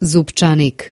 zupčanik